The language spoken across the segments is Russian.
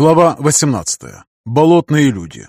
Глава 18. Болотные люди.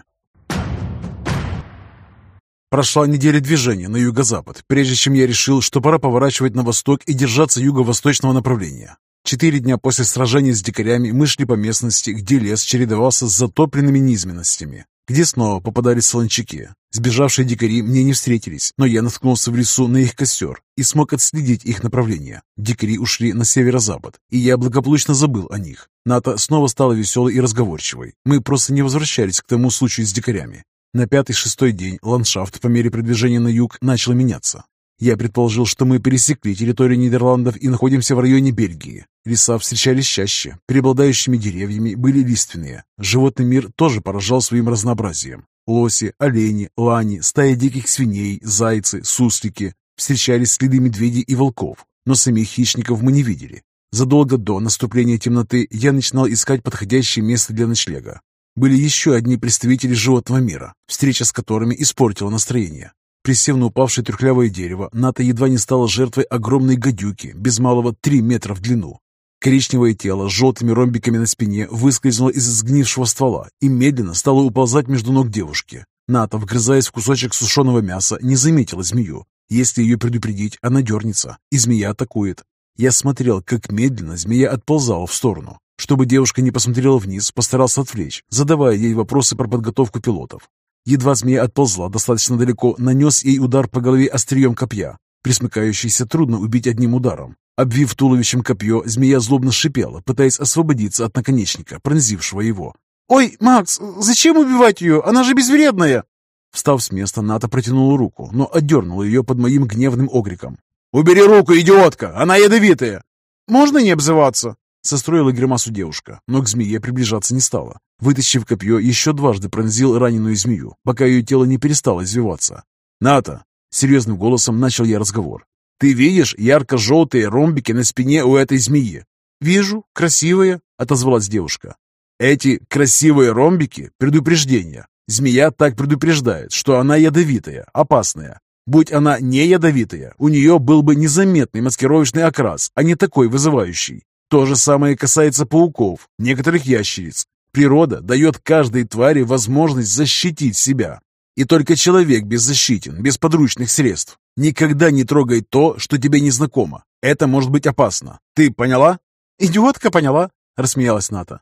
Прошла неделя движения на юго-запад, прежде чем я решил, что пора поворачивать на восток и держаться юго-восточного направления. Четыре дня после сражения с дикарями мы шли по местности, где лес чередовался с затопленными низменностями, где снова попадались солончаки. Сбежавшие дикари мне не встретились, но я наткнулся в лесу на их костер и смог отследить их направление. Дикари ушли на северо-запад, и я благополучно забыл о них. Ната снова стала веселой и разговорчивой. Мы просто не возвращались к тому случаю с дикарями. На пятый-шестой день ландшафт по мере продвижения на юг начал меняться. Я предположил, что мы пересекли территорию Нидерландов и находимся в районе Бельгии. Леса встречались чаще, преобладающими деревьями были лиственные. Животный мир тоже поражал своим разнообразием. Лоси, олени, лани, стаи диких свиней, зайцы, суслики. Встречались следы медведей и волков, но самих хищников мы не видели. Задолго до наступления темноты я начинал искать подходящее место для ночлега. Были еще одни представители животного мира, встреча с которыми испортила настроение. Присев на упавшее трюхлявое дерево, Ната едва не стала жертвой огромной гадюки, без малого три метра в длину. Коричневое тело с желтыми ромбиками на спине выскользнуло из сгнившего ствола и медленно стало уползать между ног девушки. Ната, вгрызаясь в кусочек сушеного мяса, не заметила змею. Если ее предупредить, она дернется, и змея атакует. Я смотрел, как медленно змея отползала в сторону. Чтобы девушка не посмотрела вниз, постарался отвлечь, задавая ей вопросы про подготовку пилотов. Едва змея отползла достаточно далеко, нанес ей удар по голове острием копья. Присмыкающийся трудно убить одним ударом. Обвив туловищем копье, змея злобно шипела, пытаясь освободиться от наконечника, пронзившего его. «Ой, Макс, зачем убивать ее? Она же безвредная!» Встав с места, Ната протянула руку, но отдернула ее под моим гневным огриком. «Убери руку, идиотка! Она ядовитая!» «Можно не обзываться?» Состроила гримасу девушка, но к змее приближаться не стала. Вытащив копье, еще дважды пронзил раненую змею, пока ее тело не перестало извиваться. «Ната!» — серьезным голосом начал я разговор. «Ты видишь ярко-желтые ромбики на спине у этой змеи?» «Вижу, красивые», — отозвалась девушка. «Эти красивые ромбики — предупреждение. Змея так предупреждает, что она ядовитая, опасная. Будь она не ядовитая, у нее был бы незаметный маскировочный окрас, а не такой вызывающий. То же самое касается пауков, некоторых ящериц. Природа дает каждой твари возможность защитить себя. И только человек беззащитен, без подручных средств. Никогда не трогай то, что тебе не знакомо. Это может быть опасно. Ты поняла? Идиотка поняла, рассмеялась Ната.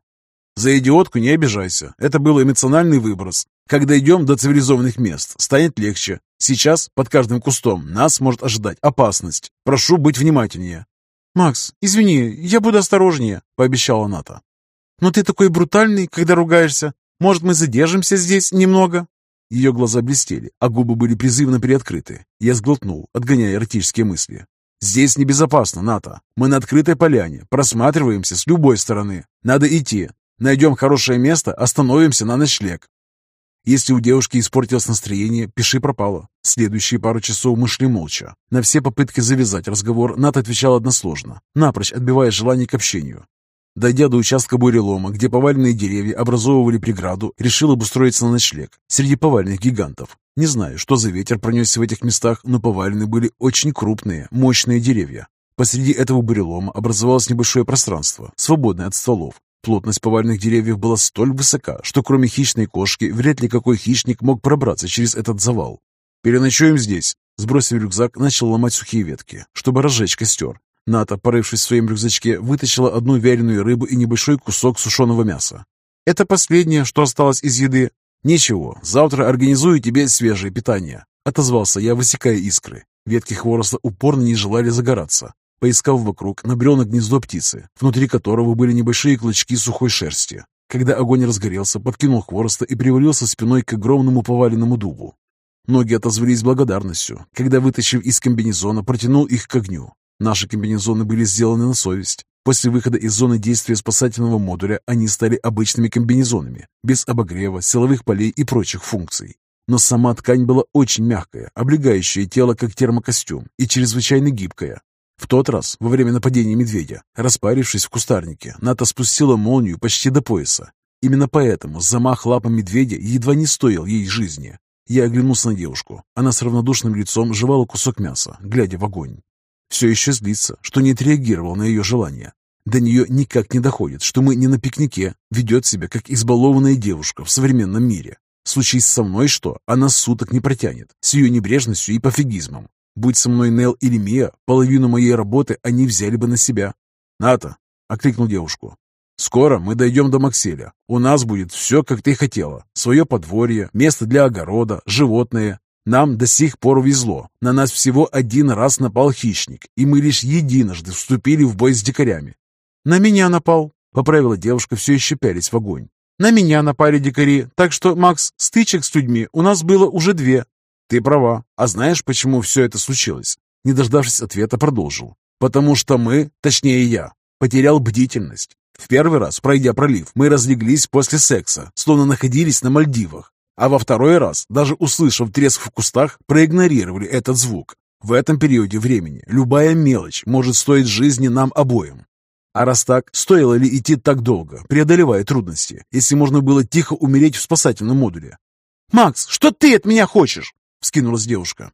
За идиотку не обижайся. Это был эмоциональный выброс. Когда идем до цивилизованных мест, станет легче. Сейчас под каждым кустом нас может ожидать опасность. Прошу быть внимательнее. «Макс, извини, я буду осторожнее», — пообещала Ната. «Но ты такой брутальный, когда ругаешься. Может, мы задержимся здесь немного?» Ее глаза блестели, а губы были призывно приоткрыты. Я сглотнул, отгоняя эротические мысли. «Здесь небезопасно, Ната. Мы на открытой поляне, просматриваемся с любой стороны. Надо идти. Найдем хорошее место, остановимся на ночлег. Если у девушки испортилось настроение, пиши пропало. Следующие пару часов мы шли молча. На все попытки завязать разговор Нат отвечал односложно, напрочь отбивая желание к общению. Дойдя до участка бурелома, где поваленные деревья образовывали преграду, решил обустроиться на ночлег среди поваленных гигантов. Не знаю, что за ветер пронесся в этих местах, но повалены были очень крупные, мощные деревья. Посреди этого бурелома образовалось небольшое пространство, свободное от стволов, Плотность повальных деревьев была столь высока, что кроме хищной кошки вряд ли какой хищник мог пробраться через этот завал. «Переночуем здесь», Сбросив рюкзак, начал ломать сухие ветки, чтобы разжечь костер. Ната, порывшись в своем рюкзачке, вытащила одну вяленую рыбу и небольшой кусок сушеного мяса. «Это последнее, что осталось из еды?» «Ничего, завтра организую тебе свежее питание», — отозвался я, высекая искры. Ветки хвороста упорно не желали загораться. Поискав вокруг, набрел на гнездо птицы, внутри которого были небольшие клочки сухой шерсти. Когда огонь разгорелся, подкинул хвороста и привалился спиной к огромному поваленному дубу. Ноги отозвались благодарностью, когда, вытащив из комбинезона, протянул их к огню. Наши комбинезоны были сделаны на совесть. После выхода из зоны действия спасательного модуля они стали обычными комбинезонами, без обогрева, силовых полей и прочих функций. Но сама ткань была очень мягкая, облегающая тело как термокостюм и чрезвычайно гибкая, в тот раз, во время нападения медведя, распарившись в кустарнике, Ната спустила молнию почти до пояса. Именно поэтому замах лапом медведя едва не стоил ей жизни. Я оглянулся на девушку. Она с равнодушным лицом жевала кусок мяса, глядя в огонь. Все еще злится, что не отреагировал на ее желание. До нее никак не доходит, что мы не на пикнике, ведет себя как избалованная девушка в современном мире. Случись со мной что, она суток не протянет, с ее небрежностью и пофигизмом. Будь со мной Нел или Мия, половину моей работы они взяли бы на себя. «Ната!» — окликнул девушку. «Скоро мы дойдем до Макселя. У нас будет все, как ты хотела. Свое подворье, место для огорода, животные. Нам до сих пор везло. На нас всего один раз напал хищник, и мы лишь единожды вступили в бой с дикарями. «На меня напал», — поправила девушка, все еще пялись в огонь. «На меня напали дикари, так что, Макс, стычек с людьми у нас было уже две». «Ты права. А знаешь, почему все это случилось?» Не дождавшись ответа, продолжил. «Потому что мы, точнее я, потерял бдительность. В первый раз, пройдя пролив, мы разлеглись после секса, словно находились на Мальдивах. А во второй раз, даже услышав треск в кустах, проигнорировали этот звук. В этом периоде времени любая мелочь может стоить жизни нам обоим. А раз так, стоило ли идти так долго, преодолевая трудности, если можно было тихо умереть в спасательном модуле? «Макс, что ты от меня хочешь?» — вскинулась девушка.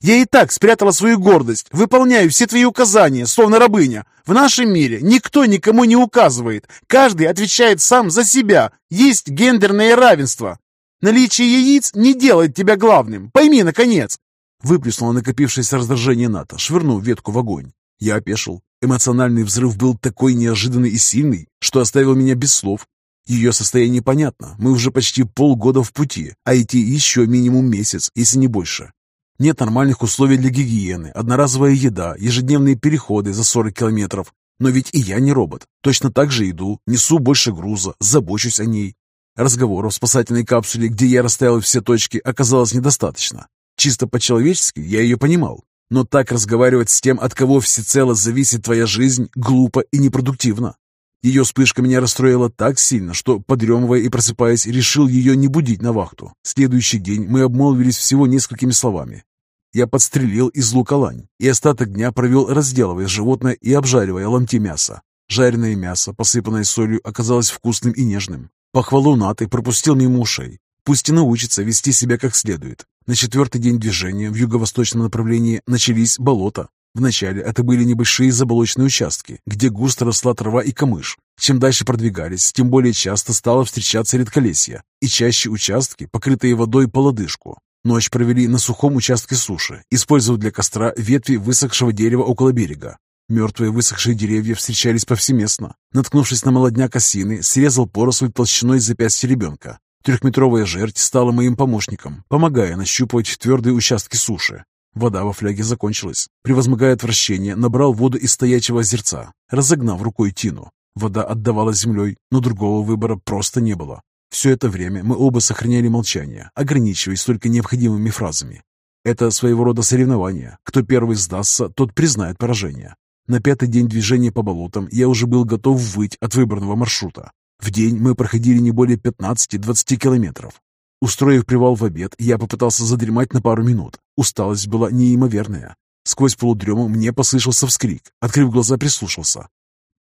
«Я и так спрятала свою гордость, выполняю все твои указания, словно рабыня. В нашем мире никто никому не указывает, каждый отвечает сам за себя, есть гендерное равенство. Наличие яиц не делает тебя главным, пойми, наконец!» Выплеснула накопившееся раздражение Ната, швырнув ветку в огонь. Я опешил. Эмоциональный взрыв был такой неожиданный и сильный, что оставил меня без слов. Ее состояние понятно. Мы уже почти полгода в пути, а идти еще минимум месяц, если не больше. Нет нормальных условий для гигиены, одноразовая еда, ежедневные переходы за 40 километров. Но ведь и я не робот. Точно так же иду, несу больше груза, забочусь о ней. Разговоров в спасательной капсуле, где я расставил все точки, оказалось недостаточно. Чисто по-человечески я ее понимал. Но так разговаривать с тем, от кого всецело зависит твоя жизнь, глупо и непродуктивно. Ее вспышка меня расстроила так сильно, что, подремывая и просыпаясь, решил ее не будить на вахту. Следующий день мы обмолвились всего несколькими словами. Я подстрелил из лука лань, и остаток дня провел, разделывая животное и обжаривая ломти мяса. Жареное мясо, посыпанное солью, оказалось вкусным и нежным. Похвалу Наты пропустил мимо ушей. Пусть и научится вести себя как следует. На четвертый день движения в юго-восточном направлении начались болота. Вначале это были небольшие заболоченные участки, где густо росла трава и камыш. Чем дальше продвигались, тем более часто стало встречаться редколесье, и чаще участки, покрытые водой по лодыжку. Ночь провели на сухом участке суши, используя для костра ветви высохшего дерева около берега. Мертвые высохшие деревья встречались повсеместно. Наткнувшись на молодняк осины, срезал поросль толщиной запястья ребенка. Трехметровая жерть стала моим помощником, помогая нащупывать твердые участки суши. Вода во фляге закончилась. Превозмогая отвращение, набрал воду из стоячего озерца, разогнав рукой тину. Вода отдавала землей, но другого выбора просто не было. Все это время мы оба сохраняли молчание, ограничиваясь только необходимыми фразами. Это своего рода соревнование. Кто первый сдастся, тот признает поражение. На пятый день движения по болотам я уже был готов выть от выбранного маршрута. В день мы проходили не более 15-20 километров. Устроив привал в обед, я попытался задремать на пару минут. Усталость была неимоверная. Сквозь полудрему мне послышался вскрик. Открыв глаза, прислушался.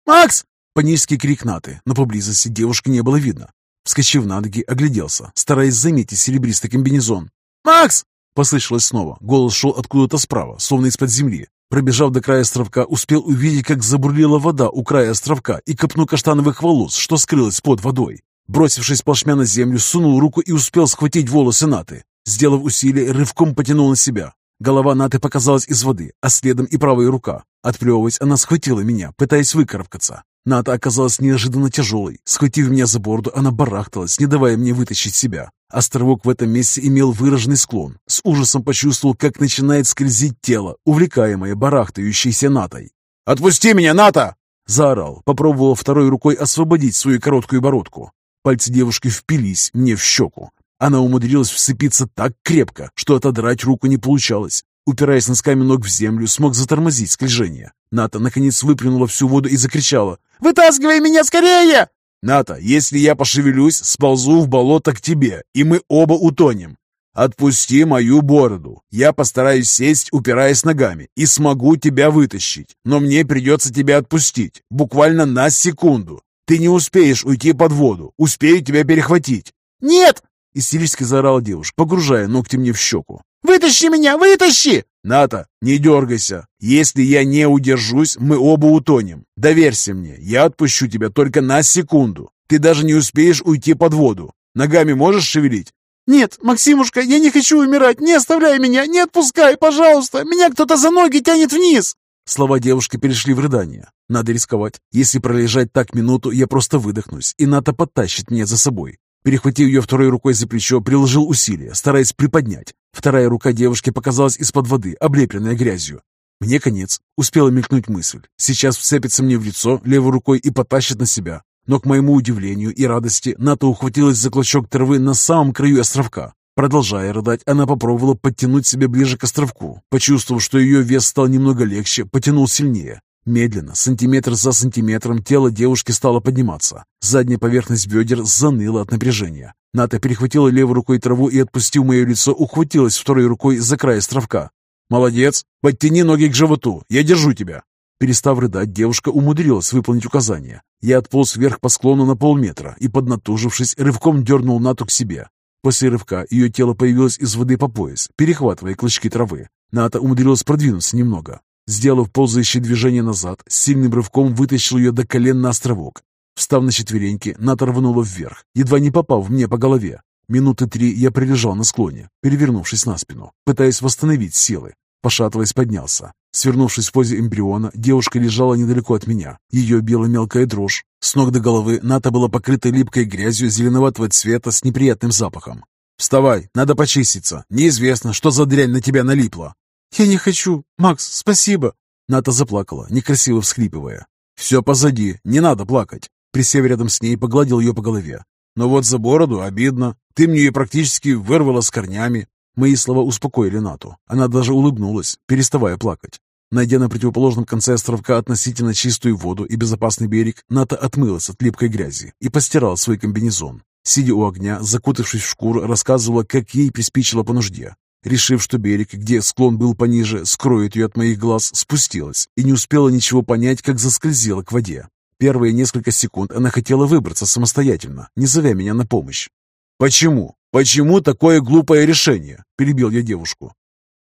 «Макс!» Панический крик Наты, но поблизости девушки не было видно. Вскочив на ноги, огляделся, стараясь заметить серебристый комбинезон. «Макс!» Послышалось снова. Голос шел откуда-то справа, словно из-под земли. Пробежав до края островка, успел увидеть, как забурлила вода у края островка и копну каштановых волос, что скрылось под водой. Бросившись плашмя на землю, сунул руку и успел схватить волосы Наты. Сделав усилие, рывком потянул на себя. Голова Наты показалась из воды, а следом и правая рука. Отплевываясь, она схватила меня, пытаясь выкарабкаться. Ната оказалась неожиданно тяжелой. Схватив меня за борду, она барахталась, не давая мне вытащить себя. Островок в этом месте имел выраженный склон. С ужасом почувствовал, как начинает скользить тело, увлекаемое барахтающейся Натой. «Отпусти меня, Ната!» Заорал, попробовал второй рукой освободить свою короткую бородку. Пальцы девушки впились мне в щеку. Она умудрилась вцепиться так крепко, что отодрать руку не получалось. Упираясь носками ног в землю, смог затормозить скольжение. Ната, наконец, выплюнула всю воду и закричала. «Вытаскивай меня скорее!» «Ната, если я пошевелюсь, сползу в болото к тебе, и мы оба утонем. Отпусти мою бороду. Я постараюсь сесть, упираясь ногами, и смогу тебя вытащить. Но мне придется тебя отпустить, буквально на секунду. Ты не успеешь уйти под воду. Успею тебя перехватить». «Нет!» — истерически заорала девушка, погружая ногти мне в щеку. Вытащи меня! Вытащи!» «Ната, не дергайся. Если я не удержусь, мы оба утонем. Доверься мне, я отпущу тебя только на секунду. Ты даже не успеешь уйти под воду. Ногами можешь шевелить?» «Нет, Максимушка, я не хочу умирать! Не оставляй меня! Не отпускай, пожалуйста! Меня кто-то за ноги тянет вниз!» Слова девушки перешли в рыдание. Надо рисковать. Если пролежать так минуту, я просто выдохнусь, и Ната подтащит меня за собой. Перехватив ее второй рукой за плечо, приложил усилия, стараясь приподнять. Вторая рука девушки показалась из-под воды, облепленная грязью. Мне конец. Успела мелькнуть мысль. Сейчас вцепится мне в лицо левой рукой и потащит на себя. Но, к моему удивлению и радости, Ната ухватилась за клочок травы на самом краю островка. Продолжая рыдать, она попробовала подтянуть себя ближе к островку. Почувствовав, что ее вес стал немного легче, потянул сильнее. Медленно, сантиметр за сантиметром, тело девушки стало подниматься. Задняя поверхность бедер заныла от напряжения. Ната перехватила левой рукой траву и, отпустив мое лицо, ухватилась второй рукой за край островка. «Молодец! Подтяни ноги к животу! Я держу тебя!» Перестав рыдать, девушка умудрилась выполнить указание. Я отполз вверх по склону на полметра и, поднатужившись, рывком дернул Нату к себе. После рывка ее тело появилось из воды по пояс, перехватывая клочки травы. Ната умудрилась продвинуться немного. Сделав ползающее движение назад, сильным рывком вытащил ее до колен на островок. Встав на четвереньки, Ната рванула вверх, едва не попав мне по голове. Минуты три я прилежал на склоне, перевернувшись на спину, пытаясь восстановить силы. Пошатываясь, поднялся. Свернувшись в позе эмбриона, девушка лежала недалеко от меня. Ее била мелкая дрожь. С ног до головы Ната была покрыта липкой грязью зеленоватого цвета с неприятным запахом. «Вставай, надо почиститься. Неизвестно, что за дрянь на тебя налипла». «Я не хочу. Макс, спасибо!» Ната заплакала, некрасиво всхлипывая. «Все позади, не надо плакать». Присев рядом с ней, погладил ее по голове. «Но вот за бороду обидно. Ты мне ее практически вырвала с корнями». Мои слова успокоили Нату. Она даже улыбнулась, переставая плакать. Найдя на противоположном конце островка относительно чистую воду и безопасный берег, Ната отмылась от липкой грязи и постирала свой комбинезон. Сидя у огня, закутавшись в шкуру, рассказывала, как ей приспичило по нужде. Решив, что берег, где склон был пониже, скроет ее от моих глаз, спустилась и не успела ничего понять, как заскользила к воде. Первые несколько секунд она хотела выбраться самостоятельно, не зовя меня на помощь. «Почему? Почему такое глупое решение?» – перебил я девушку.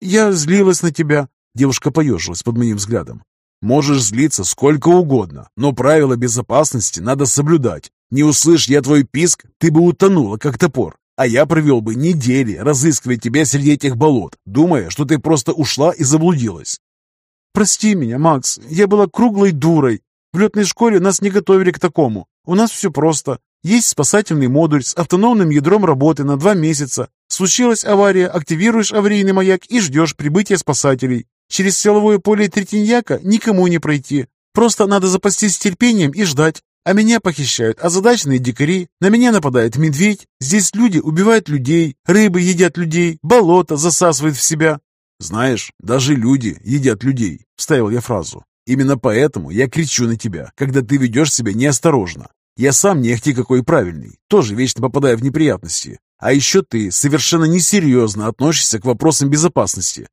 «Я злилась на тебя». Девушка поежилась под моим взглядом. «Можешь злиться сколько угодно, но правила безопасности надо соблюдать. Не услышь я твой писк, ты бы утонула, как топор а я провел бы недели, разыскивая тебя среди этих болот, думая, что ты просто ушла и заблудилась. Прости меня, Макс, я была круглой дурой. В летной школе нас не готовили к такому. У нас все просто. Есть спасательный модуль с автономным ядром работы на два месяца. Случилась авария, активируешь аварийный маяк и ждешь прибытия спасателей. Через силовое поле Третиньяка никому не пройти. Просто надо запастись терпением и ждать. А меня похищают озадаченные дикари, на меня нападает медведь, здесь люди убивают людей, рыбы едят людей, болото засасывает в себя. Знаешь, даже люди едят людей, вставил я фразу. Именно поэтому я кричу на тебя, когда ты ведешь себя неосторожно. Я сам не ахти какой правильный, тоже вечно попадаю в неприятности. А еще ты совершенно несерьезно относишься к вопросам безопасности.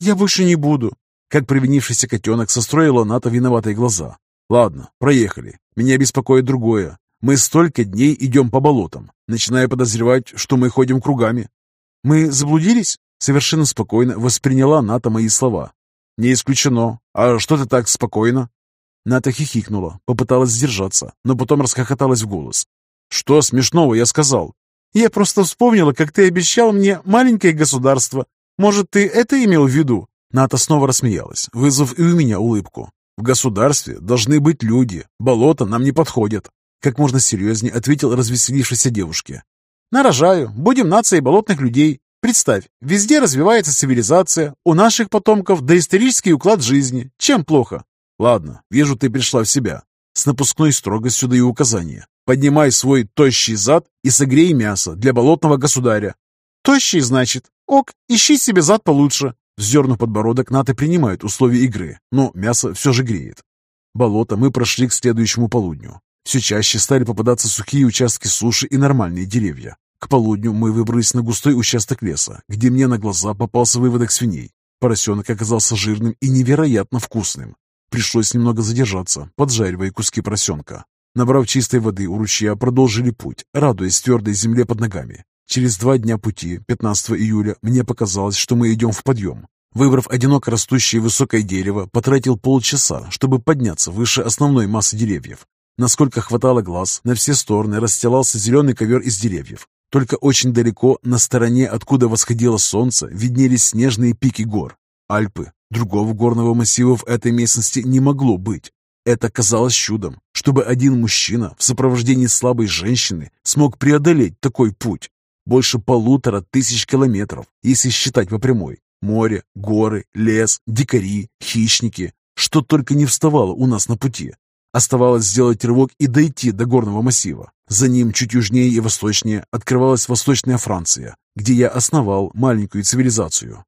Я больше не буду. Как провинившийся котенок состроила Ната виноватые глаза. Ладно, проехали. Меня беспокоит другое. Мы столько дней идем по болотам, начиная подозревать, что мы ходим кругами. Мы заблудились? Совершенно спокойно восприняла Ната мои слова. Не исключено. А что ты так спокойно? Ната хихикнула, попыталась сдержаться, но потом расхохоталась в голос. «Что смешного я сказал?» «Я просто вспомнила, как ты обещал мне маленькое государство. Может, ты это имел в виду?» Ната снова рассмеялась, вызвав и у меня улыбку. В государстве должны быть люди. Болото нам не подходит. Как можно серьезнее ответил развеселившейся девушке. Нарожаю. Будем нацией болотных людей. Представь, везде развивается цивилизация, у наших потомков доисторический уклад жизни. Чем плохо? Ладно, вижу, ты пришла в себя. С напускной строгостью даю указания. Поднимай свой тощий зад и согрей мясо для болотного государя. Тощий, значит? Ок, ищи себе зад получше. Вздернув подбородок, НАТО принимает условия игры, но мясо все же греет. Болото мы прошли к следующему полудню. Все чаще стали попадаться сухие участки суши и нормальные деревья. К полудню мы выбрались на густой участок леса, где мне на глаза попался выводок свиней. Поросенок оказался жирным и невероятно вкусным. Пришлось немного задержаться, поджаривая куски поросенка. Набрав чистой воды у ручья, продолжили путь, радуясь твердой земле под ногами. Через два дня пути, 15 июля, мне показалось, что мы идем в подъем. Выбрав одиноко растущее высокое дерево, потратил полчаса, чтобы подняться выше основной массы деревьев. Насколько хватало глаз, на все стороны расстилался зеленый ковер из деревьев. Только очень далеко, на стороне, откуда восходило солнце, виднелись снежные пики гор. Альпы. Другого горного массива в этой местности не могло быть. Это казалось чудом, чтобы один мужчина в сопровождении слабой женщины смог преодолеть такой путь. Больше полутора тысяч километров, если считать по прямой. Море, горы, лес, дикари, хищники. Что только не вставало у нас на пути. Оставалось сделать рывок и дойти до горного массива. За ним, чуть южнее и восточнее, открывалась Восточная Франция, где я основал маленькую цивилизацию.